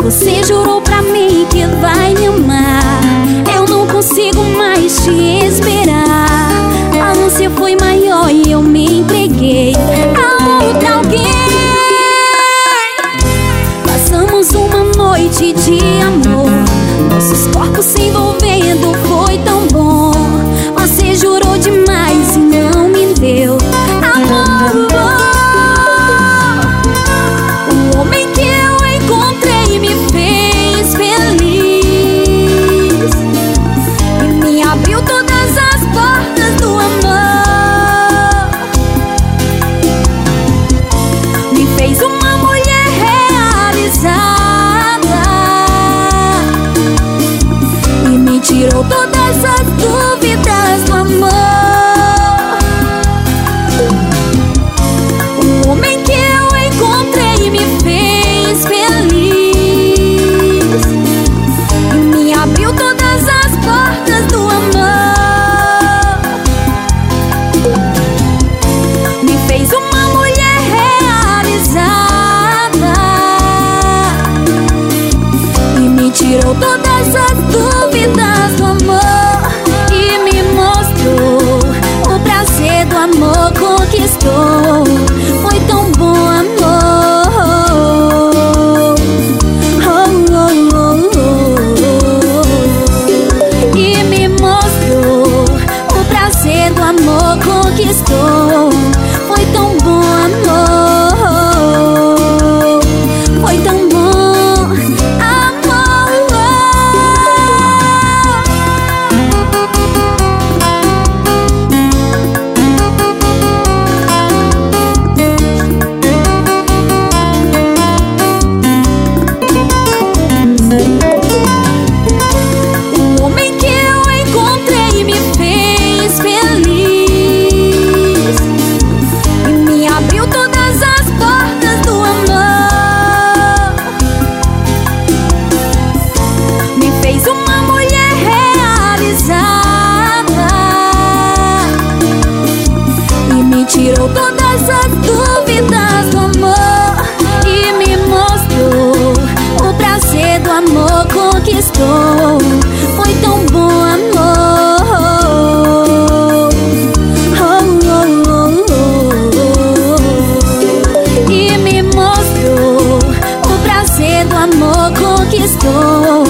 Você jurou pra mim que vai me amar. Eu não consigo mais te esperar. A ânsia foi maior e eu me entreguei a outra alguém. Passamos uma noite de amor, nossos corpos se envolvendo. face. Tirou todas as dúvidas do amor E me mostrou o prazer do amor conquistou Foi tão bom amor. Oh oh, oh, oh, oh, E me mostrou o prazer do amor conquistou